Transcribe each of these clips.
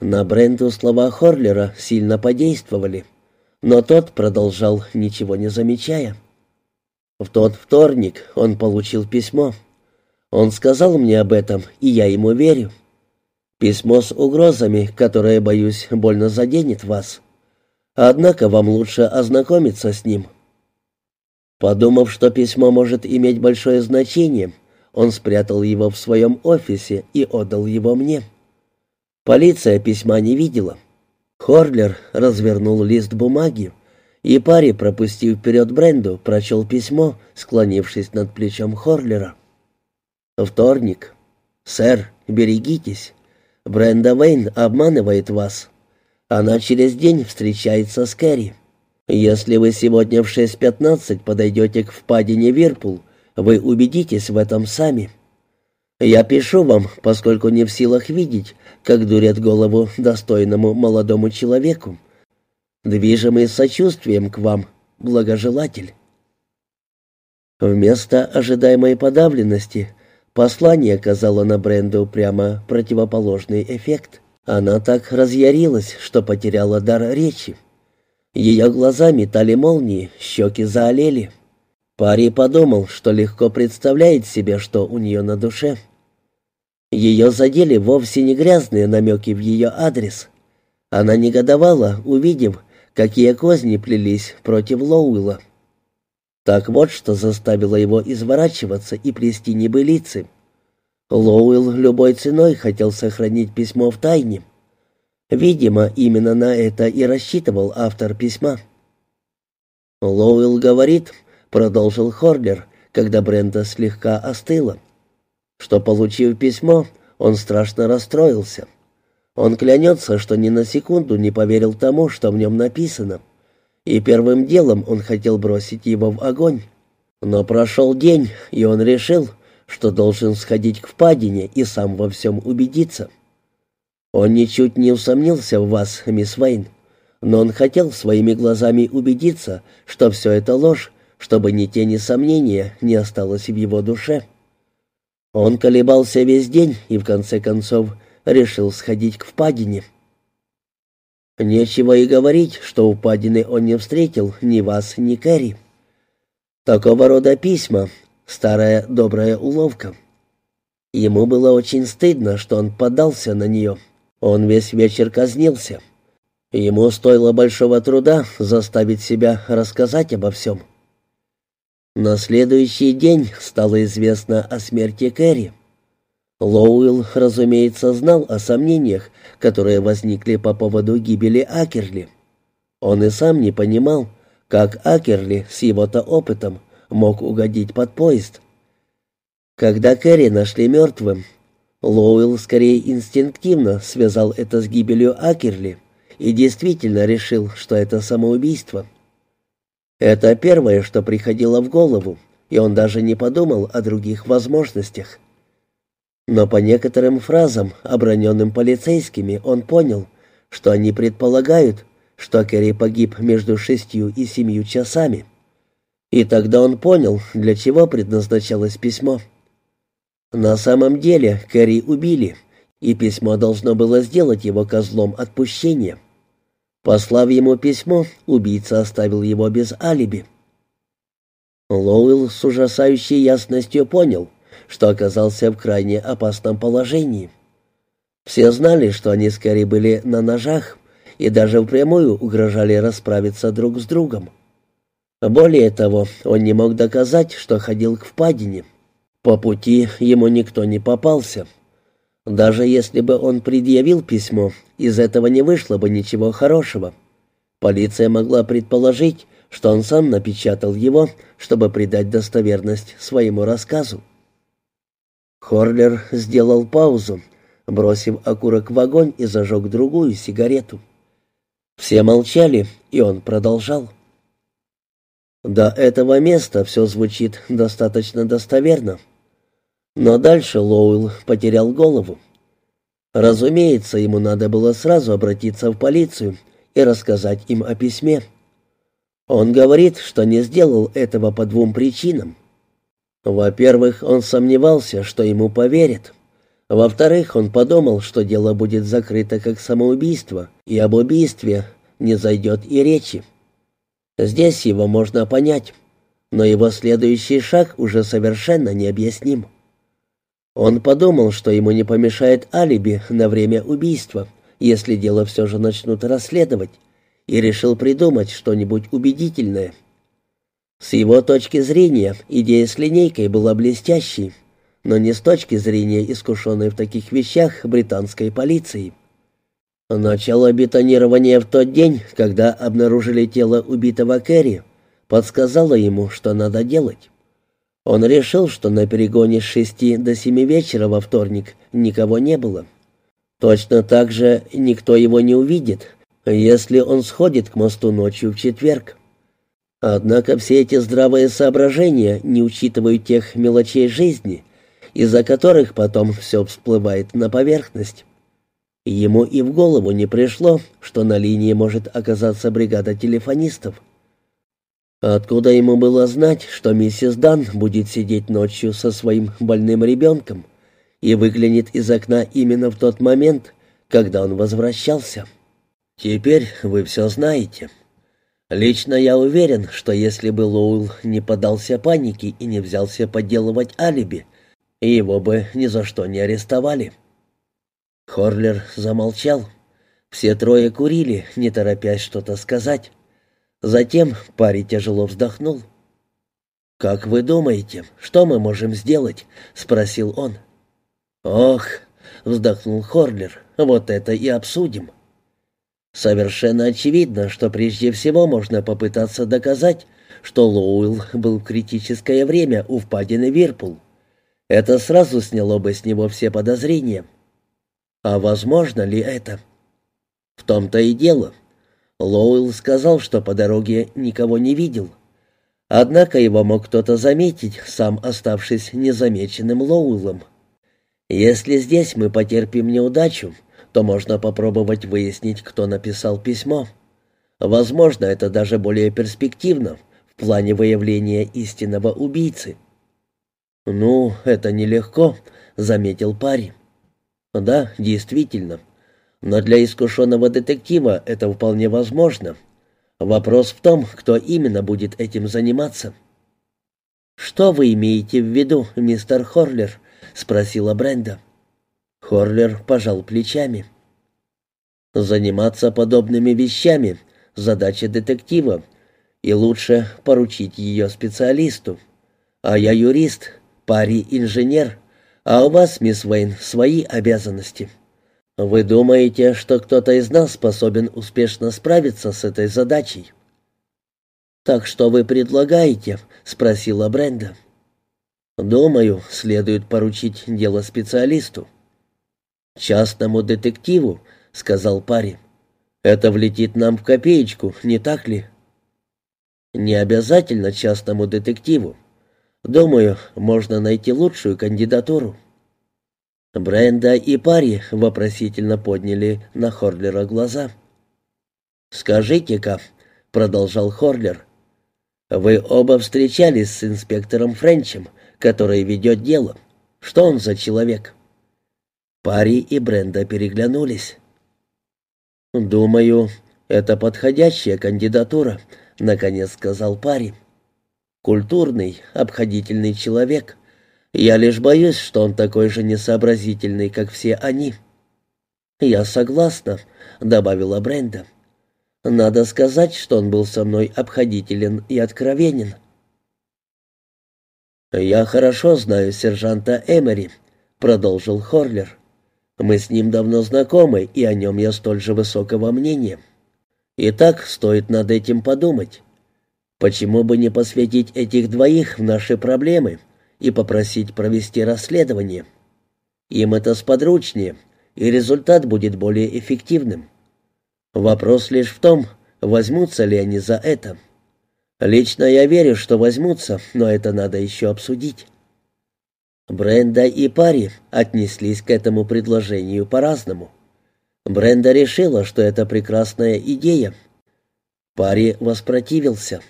На Бренду слова Хорлера сильно подействовали, но тот продолжал, ничего не замечая. В тот вторник он получил письмо. Он сказал мне об этом, и я ему верю. Письмо с угрозами, которое, боюсь, больно заденет вас. Однако вам лучше ознакомиться с ним. Подумав, что письмо может иметь большое значение, он спрятал его в своем офисе и отдал его мне. Полиция письма не видела. Хорлер развернул лист бумаги, и парень, пропустив вперед Бренду, прочел письмо, склонившись над плечом Хорлера. «Вторник. Сэр, берегитесь. Бренда Вейн обманывает вас. Она через день встречается с Кэрри. Если вы сегодня в 6.15 подойдете к впадине Вирпул, вы убедитесь в этом сами. Я пишу вам, поскольку не в силах видеть, как дурят голову достойному молодому человеку. Движимый сочувствием к вам, благожелатель. Вместо ожидаемой подавленности Послание оказало на Бренду прямо противоположный эффект. Она так разъярилась, что потеряла дар речи. Ее глаза метали молнии, щеки заолели. Пари подумал, что легко представляет себе, что у нее на душе. Ее задели вовсе не грязные намеки в ее адрес. Она негодовала, увидев, какие козни плелись против Лоуэлла. Так вот, что заставило его изворачиваться и плести небылицы. Лоуэлл любой ценой хотел сохранить письмо в тайне. Видимо, именно на это и рассчитывал автор письма. «Лоуэлл говорит», — продолжил Хорлер, когда Бренда слегка остыла, что, получив письмо, он страшно расстроился. Он клянется, что ни на секунду не поверил тому, что в нем написано и первым делом он хотел бросить его в огонь. Но прошел день, и он решил, что должен сходить к впадине и сам во всем убедиться. Он ничуть не усомнился в вас, мисс Вейн, но он хотел своими глазами убедиться, что все это ложь, чтобы ни тени сомнения не осталось в его душе. Он колебался весь день и, в конце концов, решил сходить к впадине. Нечего и говорить, что у Падины он не встретил ни вас, ни Кэрри. Такого рода письма — старая добрая уловка. Ему было очень стыдно, что он поддался на нее. Он весь вечер казнился. Ему стоило большого труда заставить себя рассказать обо всем. На следующий день стало известно о смерти Кэрри. Лоуэлл, разумеется, знал о сомнениях, которые возникли по поводу гибели Акерли. Он и сам не понимал, как Акерли с его-то опытом мог угодить под поезд. Когда Кэрри нашли мертвым, Лоуэлл скорее инстинктивно связал это с гибелью Акерли и действительно решил, что это самоубийство. Это первое, что приходило в голову, и он даже не подумал о других возможностях. Но по некоторым фразам, оброненным полицейскими, он понял, что они предполагают, что Керри погиб между шестью и семью часами. И тогда он понял, для чего предназначалось письмо. На самом деле Керри убили, и письмо должно было сделать его козлом отпущения. Послав ему письмо, убийца оставил его без алиби. Лоуэлл с ужасающей ясностью понял — что оказался в крайне опасном положении. Все знали, что они скорее были на ножах и даже впрямую угрожали расправиться друг с другом. Более того, он не мог доказать, что ходил к впадине. По пути ему никто не попался. Даже если бы он предъявил письмо, из этого не вышло бы ничего хорошего. Полиция могла предположить, что он сам напечатал его, чтобы придать достоверность своему рассказу. Хорлер сделал паузу, бросив окурок в огонь и зажег другую сигарету. Все молчали, и он продолжал. До этого места все звучит достаточно достоверно. Но дальше Лоуэлл потерял голову. Разумеется, ему надо было сразу обратиться в полицию и рассказать им о письме. Он говорит, что не сделал этого по двум причинам. Во-первых, он сомневался, что ему поверят. Во-вторых, он подумал, что дело будет закрыто как самоубийство, и об убийстве не зайдет и речи. Здесь его можно понять, но его следующий шаг уже совершенно необъясним. Он подумал, что ему не помешает алиби на время убийства, если дело все же начнут расследовать, и решил придумать что-нибудь убедительное. С его точки зрения идея с линейкой была блестящей, но не с точки зрения искушенной в таких вещах британской полиции. Начало бетонирования в тот день, когда обнаружили тело убитого Кэрри, подсказало ему, что надо делать. Он решил, что на перегоне с шести до семи вечера во вторник никого не было. Точно так же никто его не увидит, если он сходит к мосту ночью в четверг. Однако все эти здравые соображения не учитывают тех мелочей жизни, из-за которых потом все всплывает на поверхность. Ему и в голову не пришло, что на линии может оказаться бригада телефонистов. Откуда ему было знать, что миссис Дан будет сидеть ночью со своим больным ребенком и выглянет из окна именно в тот момент, когда он возвращался? Теперь вы все знаете. Лично я уверен, что если бы Лоуэлл не поддался панике и не взялся подделывать алиби, его бы ни за что не арестовали. Хорлер замолчал. Все трое курили, не торопясь что-то сказать. Затем парень тяжело вздохнул. «Как вы думаете, что мы можем сделать?» — спросил он. «Ох!» — вздохнул Хорлер. «Вот это и обсудим». Совершенно очевидно, что прежде всего можно попытаться доказать, что Лоуэлл был в критическое время у впадины Вирпул. Это сразу сняло бы с него все подозрения. А возможно ли это? В том-то и дело. Лоуэлл сказал, что по дороге никого не видел. Однако его мог кто-то заметить, сам оставшись незамеченным Лоуэллом. Если здесь мы потерпим неудачу, то можно попробовать выяснить, кто написал письмо. Возможно, это даже более перспективно в плане выявления истинного убийцы. «Ну, это нелегко», — заметил парень. «Да, действительно. Но для искушенного детектива это вполне возможно. Вопрос в том, кто именно будет этим заниматься». «Что вы имеете в виду, мистер Хорлер?» — спросила Бренда. Хорлер пожал плечами. «Заниматься подобными вещами — задача детектива, и лучше поручить ее специалисту. А я юрист, пари инженер, а у вас, мисс Уэйн, свои обязанности. Вы думаете, что кто-то из нас способен успешно справиться с этой задачей?» «Так что вы предлагаете?» — спросила Бренда. «Думаю, следует поручить дело специалисту». «Частному детективу», — сказал парень. «Это влетит нам в копеечку, не так ли?» «Не обязательно частному детективу. Думаю, можно найти лучшую кандидатуру». Бренда и Пари вопросительно подняли на Хорлера глаза. «Скажите-ка», — продолжал Хорлер, — «вы оба встречались с инспектором Френчем, который ведет дело. Что он за человек?» Пари и Бренда переглянулись. «Думаю, это подходящая кандидатура», — наконец сказал Пари. «Культурный, обходительный человек. Я лишь боюсь, что он такой же несообразительный, как все они». «Я согласна», — добавила Бренда. «Надо сказать, что он был со мной обходителен и откровенен». «Я хорошо знаю сержанта Эмери», — продолжил Хорлер. Мы с ним давно знакомы, и о нем я столь же высокого мнения. Итак, стоит над этим подумать. Почему бы не посвятить этих двоих в наши проблемы и попросить провести расследование? Им это сподручнее, и результат будет более эффективным. Вопрос лишь в том, возьмутся ли они за это. Лично я верю, что возьмутся, но это надо еще обсудить. Бренда и Пари отнеслись к этому предложению по-разному. Бренда решила, что это прекрасная идея. Пари воспротивился.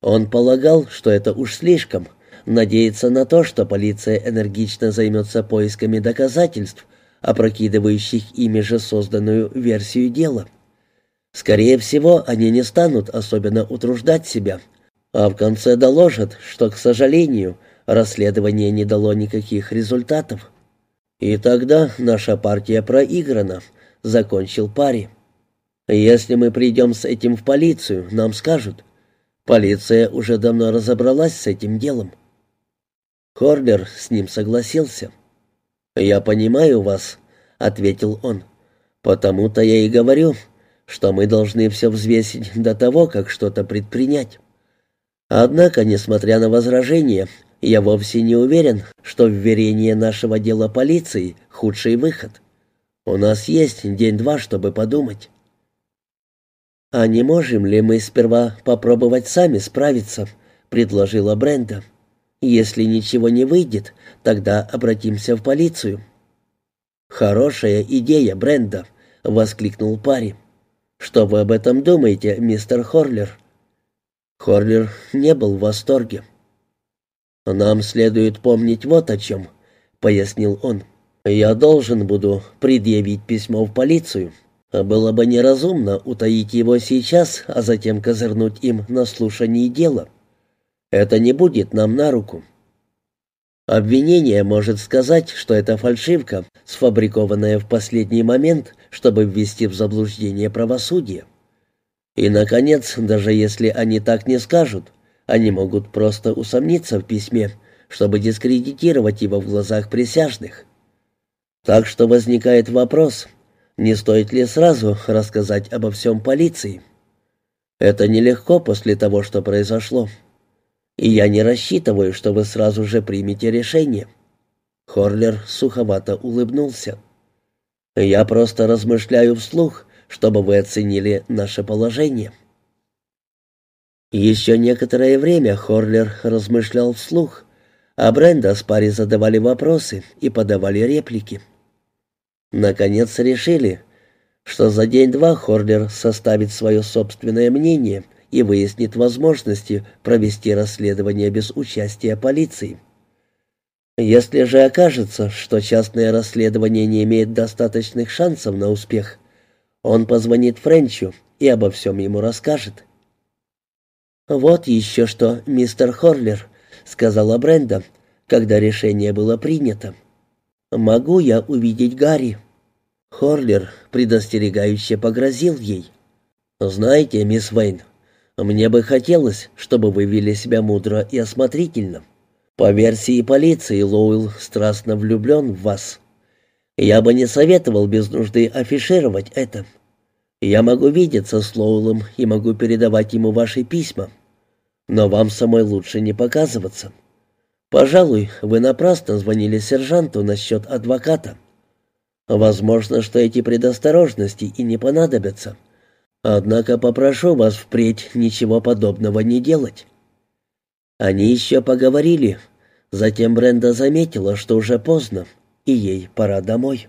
Он полагал, что это уж слишком, надеяться на то, что полиция энергично займется поисками доказательств, опрокидывающих ими же созданную версию дела. Скорее всего, они не станут особенно утруждать себя, а в конце доложат, что, к сожалению, расследование не дало никаких результатов. И тогда наша партия проиграна, закончил парень. Если мы придем с этим в полицию, нам скажут. Полиция уже давно разобралась с этим делом. Хорнер с ним согласился. «Я понимаю вас», — ответил он. «Потому-то я и говорю, что мы должны все взвесить до того, как что-то предпринять. Однако, несмотря на возражения, я вовсе не уверен, что вверение нашего дела полиции — худший выход. У нас есть день-два, чтобы подумать». «А не можем ли мы сперва попробовать сами справиться?» — предложила Бренда. «Если ничего не выйдет, тогда обратимся в полицию». «Хорошая идея, Бренда!» — воскликнул парень. «Что вы об этом думаете, мистер Хорлер?» Хорлер не был в восторге. «Нам следует помнить вот о чем», — пояснил он. «Я должен буду предъявить письмо в полицию». Было бы неразумно утаить его сейчас, а затем козырнуть им на слушании дела. Это не будет нам на руку. Обвинение может сказать, что это фальшивка, сфабрикованная в последний момент, чтобы ввести в заблуждение правосудие. И, наконец, даже если они так не скажут, они могут просто усомниться в письме, чтобы дискредитировать его в глазах присяжных. Так что возникает вопрос, не стоит ли сразу рассказать обо всем полиции? Это нелегко после того, что произошло. И я не рассчитываю, что вы сразу же примете решение. Хорлер суховато улыбнулся. Я просто размышляю вслух, чтобы вы оценили наше положение. Еще некоторое время Хорлер размышлял вслух, а Бренда с пари задавали вопросы и подавали реплики. Наконец решили, что за день-два Хорлер составит свое собственное мнение и выяснит возможности провести расследование без участия полиции. Если же окажется, что частное расследование не имеет достаточных шансов на успех, он позвонит Френчу и обо всем ему расскажет. «Вот еще что, мистер Хорлер», — сказала Бренда, когда решение было принято. «Могу я увидеть Гарри?» Хорлер предостерегающе погрозил ей. «Знаете, мисс Вейн, мне бы хотелось, чтобы вы вели себя мудро и осмотрительно. По версии полиции, Лоуэлл страстно влюблен в вас. Я бы не советовал без нужды афишировать это. Я могу видеться с Лоуэллом и могу передавать ему ваши письма, но вам самой лучше не показываться». Пожалуй, вы напрасно звонили сержанту насчет адвоката. Возможно, что эти предосторожности и не понадобятся. Однако попрошу вас впредь ничего подобного не делать. Они еще поговорили. Затем Бренда заметила, что уже поздно, и ей пора домой.